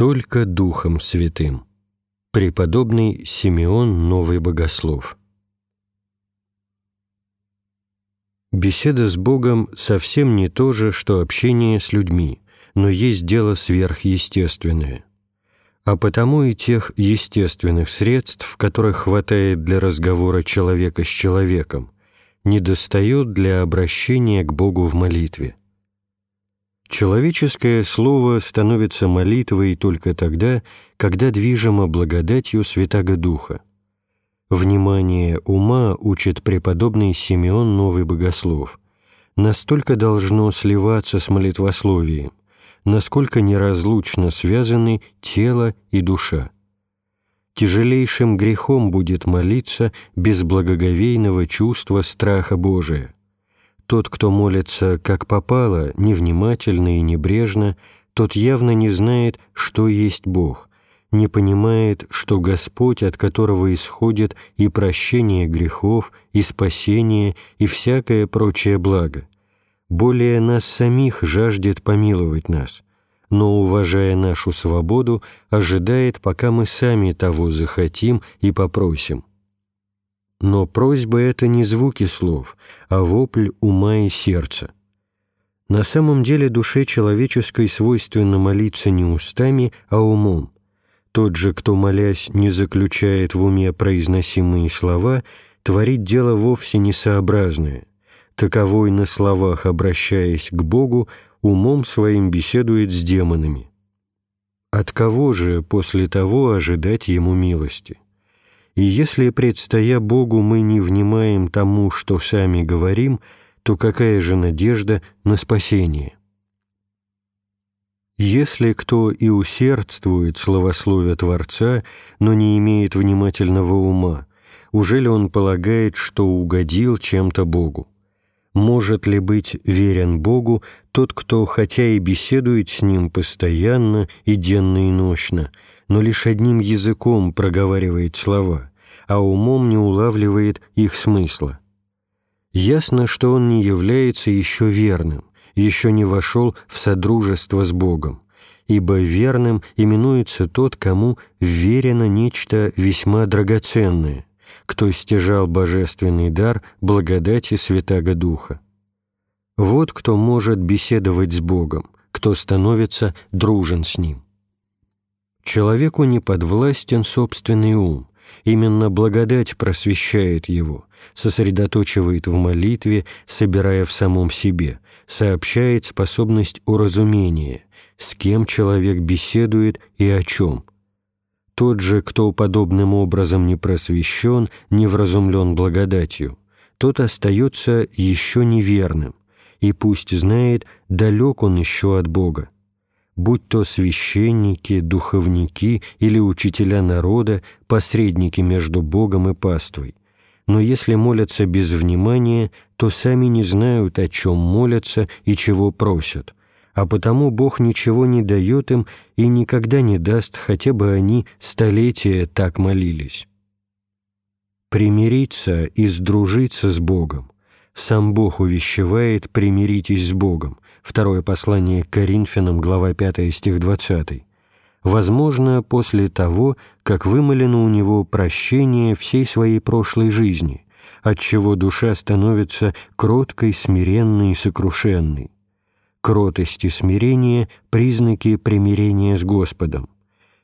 только Духом Святым. Преподобный Симеон Новый Богослов. Беседа с Богом совсем не то же, что общение с людьми, но есть дело сверхъестественное. А потому и тех естественных средств, которых хватает для разговора человека с человеком, недостает для обращения к Богу в молитве. Человеческое слово становится молитвой только тогда, когда движимо благодатью Святаго Духа. Внимание ума учит преподобный Симеон Новый Богослов. Настолько должно сливаться с молитвословием, насколько неразлучно связаны тело и душа. Тяжелейшим грехом будет молиться без благоговейного чувства страха Божия. Тот, кто молится как попало, невнимательно и небрежно, тот явно не знает, что есть Бог, не понимает, что Господь, от которого исходит и прощение грехов, и спасение, и всякое прочее благо, более нас самих жаждет помиловать нас, но, уважая нашу свободу, ожидает, пока мы сами того захотим и попросим. Но просьба — это не звуки слов, а вопль ума и сердца. На самом деле душе человеческой свойственно молиться не устами, а умом, тот же, кто, молясь, не заключает в уме произносимые слова, творит дело вовсе несообразное. Таковой на словах, обращаясь к Богу, умом своим беседует с демонами. От кого же после того ожидать ему милости? И если, предстоя Богу, мы не внимаем тому, что сами говорим, то какая же надежда на спасение? Если кто и усердствует словословия Творца, но не имеет внимательного ума, уже ли он полагает, что угодил чем-то Богу? Может ли быть верен Богу тот, кто, хотя и беседует с Ним постоянно и денно и нощно, но лишь одним языком проговаривает слова, а умом не улавливает их смысла? Ясно, что он не является еще верным, еще не вошел в содружество с Богом, ибо верным именуется тот, кому верено нечто весьма драгоценное, кто стяжал божественный дар благодати Святаго Духа. Вот кто может беседовать с Богом, кто становится дружен с Ним. Человеку не подвластен собственный ум, Именно благодать просвещает его, сосредоточивает в молитве, собирая в самом себе, сообщает способность уразумения, с кем человек беседует и о чем. Тот же, кто подобным образом не просвещен, не вразумлен благодатью, тот остается еще неверным, и пусть знает, далек он еще от Бога будь то священники, духовники или учителя народа, посредники между Богом и паствой. Но если молятся без внимания, то сами не знают, о чем молятся и чего просят, а потому Бог ничего не дает им и никогда не даст, хотя бы они столетия так молились. Примириться и сдружиться с Богом. Сам Бог увещевает «примиритесь с Богом», Второе послание к Коринфянам, глава 5, стих 20. Возможно, после того, как вымолено у него прощение всей своей прошлой жизни, отчего душа становится кроткой, смиренной и сокрушенной. Кротость и смирение – признаки примирения с Господом.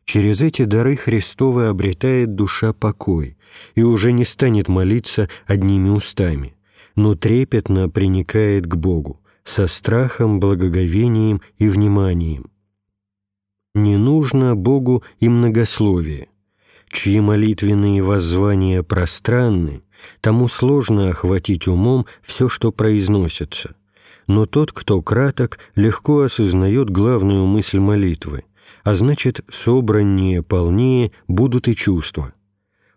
Через эти дары Христовы обретает душа покой и уже не станет молиться одними устами, но трепетно приникает к Богу, со страхом, благоговением и вниманием. Не нужно Богу и многословие. Чьи молитвенные воззвания пространны, тому сложно охватить умом все, что произносится. Но тот, кто краток, легко осознает главную мысль молитвы, а значит, собраннее, полнее будут и чувства.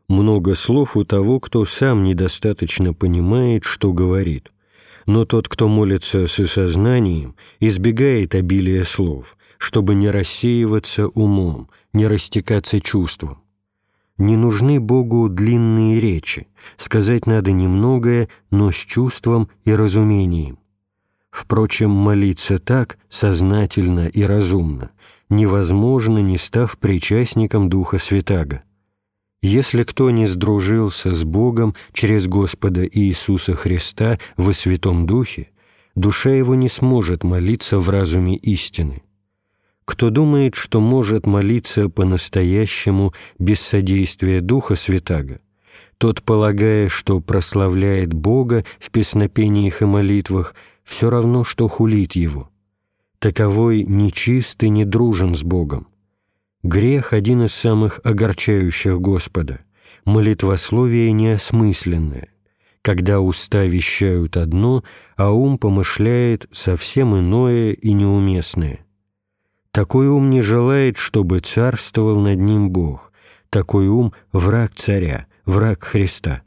Много слов у того, кто сам недостаточно понимает, что говорит – но тот, кто молится с осознанием, избегает обилия слов, чтобы не рассеиваться умом, не растекаться чувством. Не нужны Богу длинные речи, сказать надо немногое, но с чувством и разумением. Впрочем, молиться так, сознательно и разумно, невозможно, не став причастником Духа Святаго. Если кто не сдружился с Богом через Господа Иисуса Христа во Святом Духе, душа его не сможет молиться в разуме истины. Кто думает, что может молиться по-настоящему без содействия Духа Святаго, тот, полагая, что прославляет Бога в песнопениях и молитвах, все равно, что хулит Его. Таковой нечист и не дружен с Богом. Грех – один из самых огорчающих Господа. Молитвословие неосмысленное, когда уста вещают одно, а ум помышляет совсем иное и неуместное. Такой ум не желает, чтобы царствовал над ним Бог. Такой ум – враг царя, враг Христа.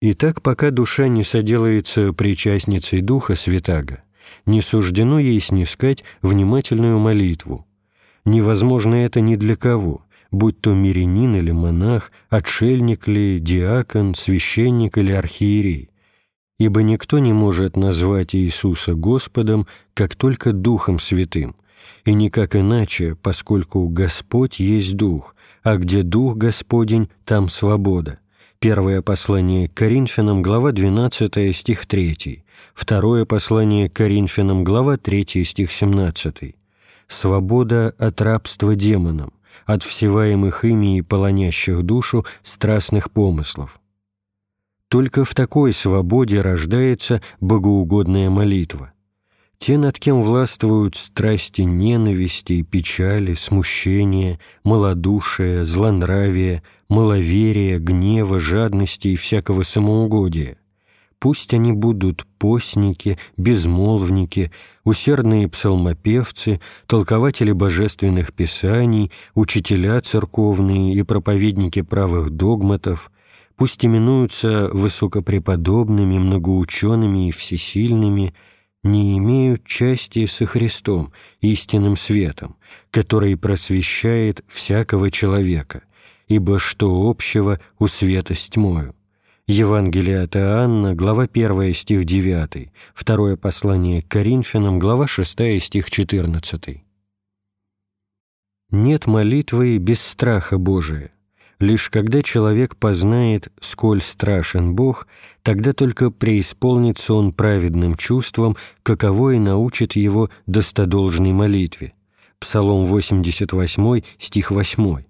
Итак, пока душа не соделается причастницей Духа Святаго, не суждено ей снискать внимательную молитву. Невозможно это ни для кого, будь то мирянин или монах, отшельник ли, диакон, священник или архиерей, ибо никто не может назвать Иисуса Господом, как только Духом Святым, и никак иначе, поскольку Господь есть Дух, а где Дух Господень, там свобода. Первое послание к Коринфянам, глава 12, стих 3. Второе послание к Коринфянам, глава 3, стих 17. Свобода от рабства демонам, от всеваемых ими и полонящих душу страстных помыслов. Только в такой свободе рождается богоугодная молитва. Те, над кем властвуют страсти ненависти, печали, смущения, малодушия, злонравия, маловерия, гнева, жадности и всякого самоугодия. Пусть они будут постники, безмолвники, усердные псалмопевцы, толкователи божественных писаний, учителя церковные и проповедники правых догматов, пусть именуются высокопреподобными, многоучеными и всесильными – не имеют части со Христом, истинным светом, который просвещает всякого человека, ибо что общего у света с тьмою. Евангелие от Иоанна, глава 1, стих 9, второе послание к Коринфянам, глава 6, стих 14. Нет молитвы без страха Божия. Лишь когда человек познает, сколь страшен Бог, тогда только преисполнится он праведным чувством, каково и научит его достодолжной молитве. Псалом 88, стих 8.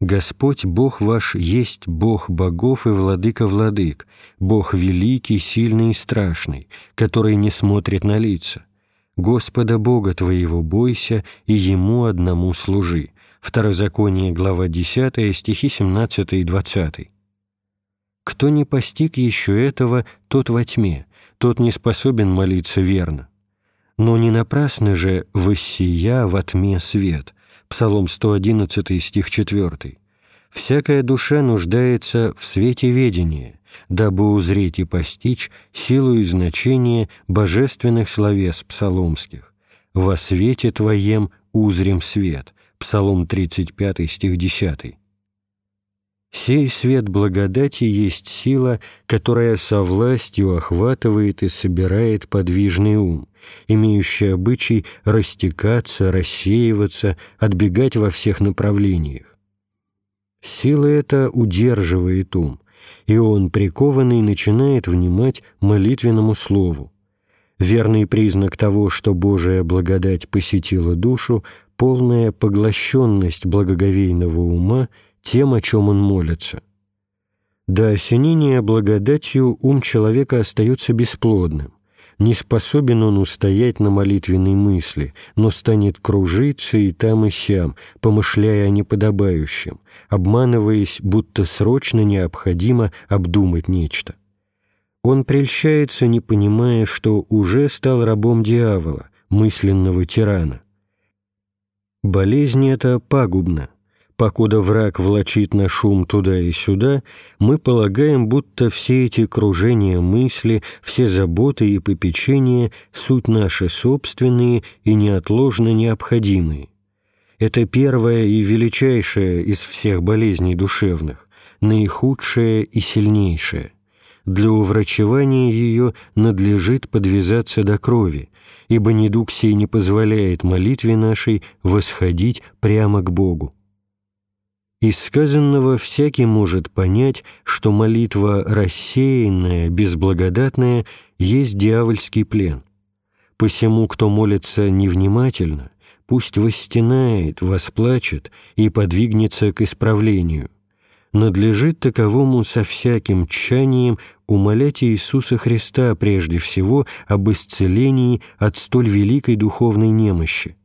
«Господь Бог ваш есть Бог богов и владыка владык, Бог великий, сильный и страшный, который не смотрит на лица. Господа Бога твоего бойся и Ему одному служи». Второзаконие, глава 10, стихи 17 и 20. «Кто не постиг еще этого, тот во тьме, тот не способен молиться верно. Но не напрасно же «воссия во тьме свет» Псалом 111, стих 4. «Всякая душа нуждается в свете ведения, дабы узреть и постичь силу и значение божественных словес псаломских. Во свете Твоем узрим свет» Псалом 35, стих 10. «Сей свет благодати есть сила, которая со властью охватывает и собирает подвижный ум, имеющий обычай растекаться, рассеиваться, отбегать во всех направлениях. Сила эта удерживает ум, и он, прикованный, начинает внимать молитвенному слову. Верный признак того, что Божия благодать посетила душу, полная поглощенность благоговейного ума тем, о чем он молится. До осенения благодатью ум человека остается бесплодным. Не способен он устоять на молитвенной мысли, но станет кружиться и там и сям, помышляя о неподобающем, обманываясь, будто срочно необходимо обдумать нечто. Он прельщается, не понимая, что уже стал рабом дьявола, мысленного тирана. Болезнь эта пагубна. Покуда враг влачит на шум туда и сюда, мы полагаем, будто все эти кружения мысли, все заботы и попечения — суть наши собственные и неотложно необходимые. Это первая и величайшая из всех болезней душевных, наихудшая и сильнейшая. для уврачевания ее надлежит подвязаться до крови, ибо недуг сей не позволяет молитве нашей восходить прямо к Богу. Из сказанного всякий может понять, что молитва рассеянная, безблагодатная, есть дьявольский плен. Посему, кто молится невнимательно, пусть восстенает, восплачет и подвигнется к исправлению. Надлежит таковому со всяким тчанием умолять Иисуса Христа прежде всего об исцелении от столь великой духовной немощи,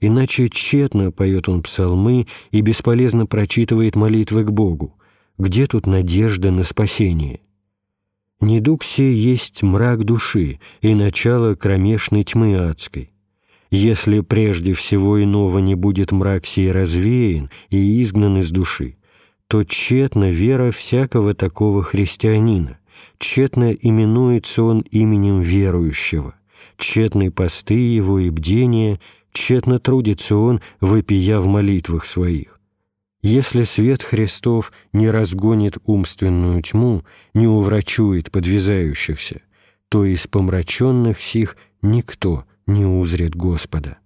Иначе тщетно поет он псалмы и бесполезно прочитывает молитвы к Богу. Где тут надежда на спасение? Недуг сей есть мрак души и начало кромешной тьмы адской. Если прежде всего иного не будет мрак сей развеян и изгнан из души, то тщетна вера всякого такого христианина, тщетно именуется он именем верующего, тщетны посты его и бдения – тщетно трудится он, вопия в молитвах своих. Если свет Христов не разгонит умственную тьму, не уврачует подвязающихся, то из помраченных сих никто не узрит Господа.